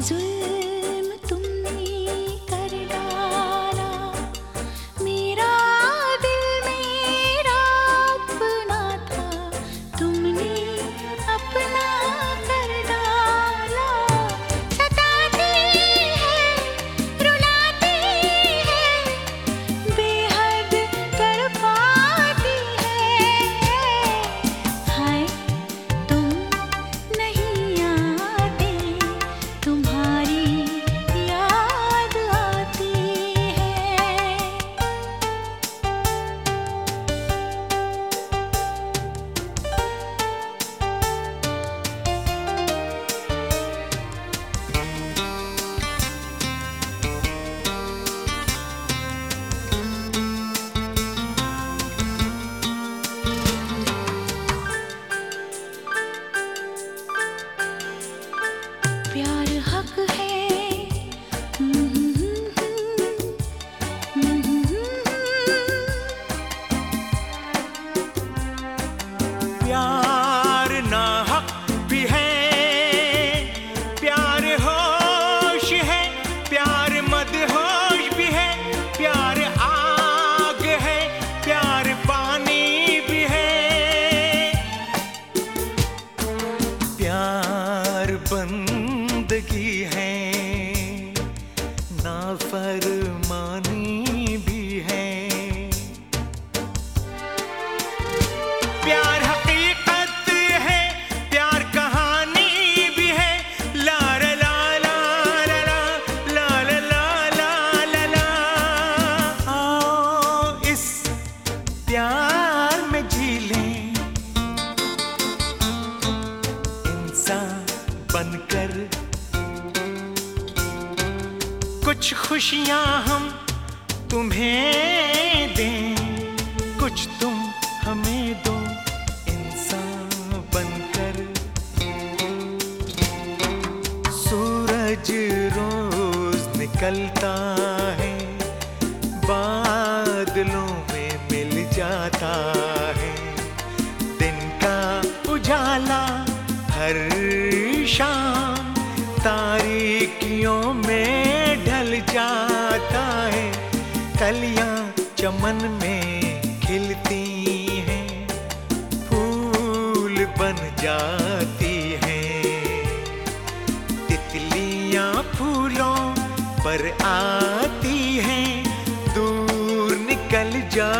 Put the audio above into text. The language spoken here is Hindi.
醉。प्यार ना हक भी है। प्यार होश है, प्यार मद होश भी है। प्यार आग है, प्यार पानी भी है। प्यार बंदगी है, नाफरमानी भी है। प्यार कुछ खुशियाँ हम तुम्हें दें, कुछ तुम हमें दो। इंसान बनकर। सूरज रोज निकलता है, बादलों में जाता है। दिन का उजाला हर शाम तारीखियों में ढल जाता है। कलियाँ चमन में खिलती हैं, फूल बन जाती हैं। तितलियाँ फूलों पर आती हैं, दूर निकल जा